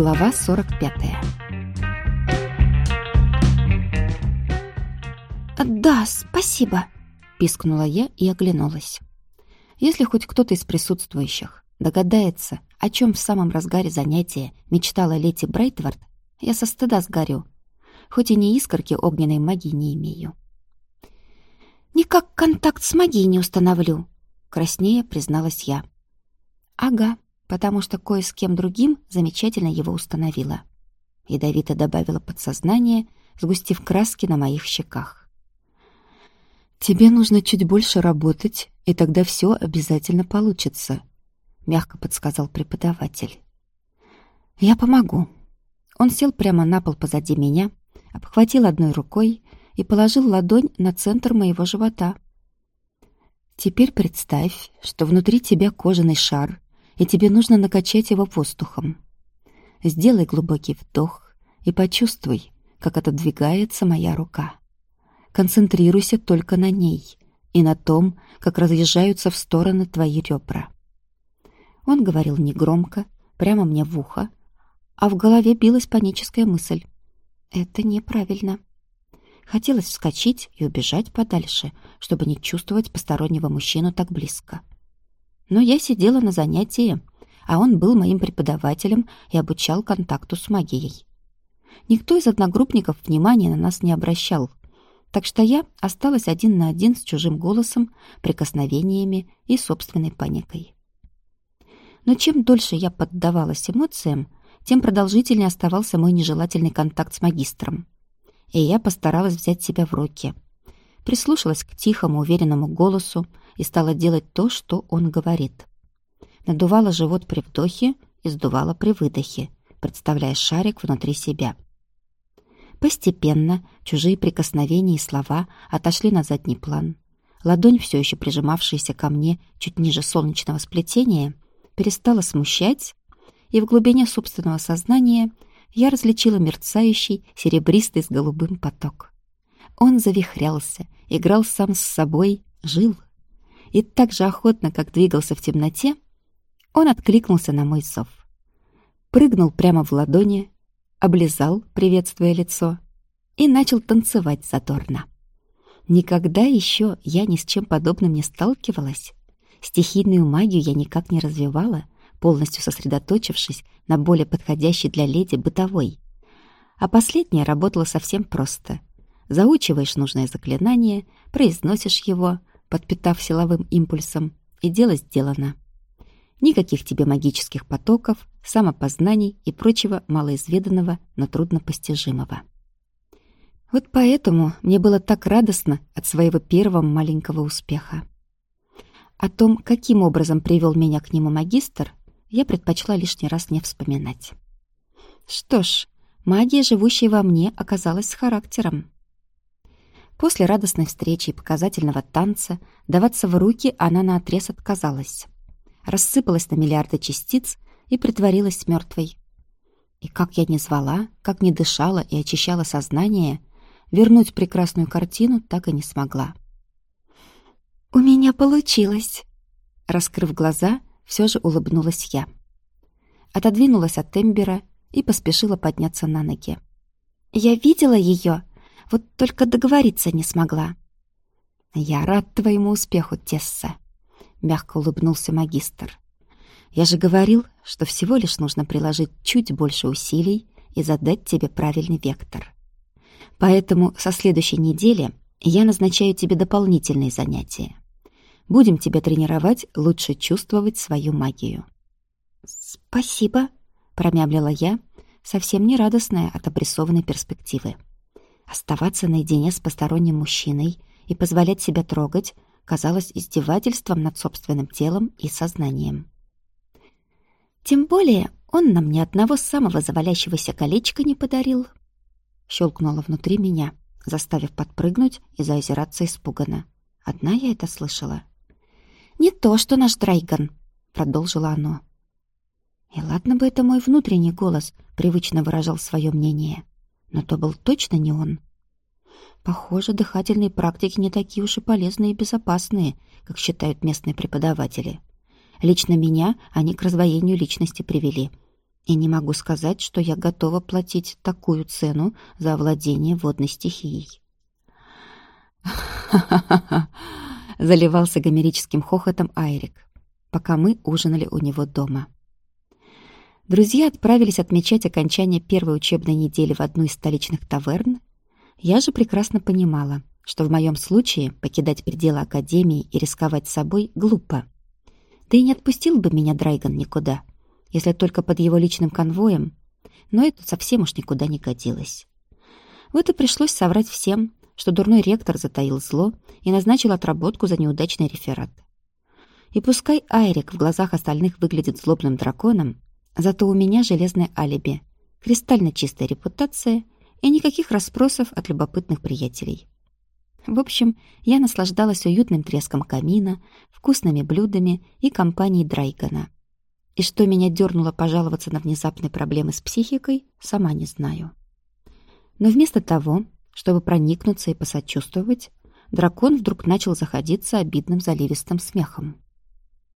Глава 45 «Да, спасибо», — пискнула я и оглянулась. Если хоть кто-то из присутствующих догадается, о чем в самом разгаре занятия мечтала Лети Брайтвард, я со стыда сгорю, хоть и не искорки огненной магии не имею. «Никак контакт с магией не установлю», — краснее призналась я. «Ага, потому что кое с кем другим замечательно его установила». Ядовито добавила подсознание, сгустив краски на моих щеках. «Тебе нужно чуть больше работать, и тогда все обязательно получится», — мягко подсказал преподаватель. «Я помогу». Он сел прямо на пол позади меня, обхватил одной рукой и положил ладонь на центр моего живота. Теперь представь, что внутри тебя кожаный шар, и тебе нужно накачать его воздухом. Сделай глубокий вдох и почувствуй, как отодвигается моя рука. Концентрируйся только на ней и на том, как разъезжаются в стороны твои ребра. Он говорил негромко, прямо мне в ухо, а в голове билась паническая мысль. Это неправильно. Хотелось вскочить и убежать подальше, чтобы не чувствовать постороннего мужчину так близко. Но я сидела на занятии, а он был моим преподавателем и обучал контакту с магией. Никто из одногруппников внимания на нас не обращал, так что я осталась один на один с чужим голосом, прикосновениями и собственной паникой. Но чем дольше я поддавалась эмоциям, тем продолжительнее оставался мой нежелательный контакт с магистром и я постаралась взять себя в руки. Прислушалась к тихому, уверенному голосу и стала делать то, что он говорит. Надувала живот при вдохе и сдувала при выдохе, представляя шарик внутри себя. Постепенно чужие прикосновения и слова отошли на задний план. Ладонь, все еще прижимавшаяся ко мне чуть ниже солнечного сплетения, перестала смущать, и в глубине собственного сознания — я различила мерцающий, серебристый с голубым поток. Он завихрялся, играл сам с собой, жил. И так же охотно, как двигался в темноте, он откликнулся на мой зов. Прыгнул прямо в ладони, облизал, приветствуя лицо, и начал танцевать задорно. Никогда еще я ни с чем подобным не сталкивалась. Стихийную магию я никак не развивала, полностью сосредоточившись на более подходящей для леди бытовой. А последняя работала совсем просто. Заучиваешь нужное заклинание, произносишь его, подпитав силовым импульсом, и дело сделано. Никаких тебе магических потоков, самопознаний и прочего малоизведанного, но труднопостижимого. Вот поэтому мне было так радостно от своего первого маленького успеха. О том, каким образом привел меня к нему магистр, я предпочла лишний раз не вспоминать. Что ж, магия, живущая во мне, оказалась с характером. После радостной встречи и показательного танца даваться в руки она наотрез отказалась. Рассыпалась на миллиарды частиц и притворилась мертвой. И как я не звала, как не дышала и очищала сознание, вернуть прекрасную картину так и не смогла. «У меня получилось!» Раскрыв глаза, все же улыбнулась я. Отодвинулась от Эмбера и поспешила подняться на ноги. «Я видела ее, вот только договориться не смогла». «Я рад твоему успеху, Тесса», — мягко улыбнулся магистр. «Я же говорил, что всего лишь нужно приложить чуть больше усилий и задать тебе правильный вектор. Поэтому со следующей недели я назначаю тебе дополнительные занятия. Будем тебя тренировать лучше чувствовать свою магию». «Спасибо», — промямлила я, совсем не радостная от обрисованной перспективы. Оставаться наедине с посторонним мужчиной и позволять себя трогать казалось издевательством над собственным телом и сознанием. «Тем более он нам ни одного самого завалящегося колечка не подарил», — щелкнуло внутри меня, заставив подпрыгнуть и заозираться испуганно. Одна я это слышала. «Не то, что наш Драйган», — продолжило оно. И ладно бы это мой внутренний голос привычно выражал свое мнение, но то был точно не он. Похоже, дыхательные практики не такие уж и полезные и безопасные, как считают местные преподаватели. Лично меня они к раздвоению личности привели. И не могу сказать, что я готова платить такую цену за овладение водной стихией. «Ха-ха-ха!» — заливался гомерическим хохотом Айрик, пока мы ужинали у него дома. Друзья отправились отмечать окончание первой учебной недели в одну из столичных таверн. Я же прекрасно понимала, что в моем случае покидать пределы Академии и рисковать собой глупо. Да и не отпустил бы меня Драйган никуда, если только под его личным конвоем, но это совсем уж никуда не годилось. Вот и пришлось соврать всем, что дурной ректор затаил зло и назначил отработку за неудачный реферат. И пускай Айрик в глазах остальных выглядит злобным драконом, зато у меня железное алиби, кристально чистая репутация и никаких расспросов от любопытных приятелей. В общем, я наслаждалась уютным треском камина, вкусными блюдами и компанией Драйгана. И что меня дернуло пожаловаться на внезапные проблемы с психикой, сама не знаю. Но вместо того, чтобы проникнуться и посочувствовать, дракон вдруг начал заходиться обидным заливистым смехом.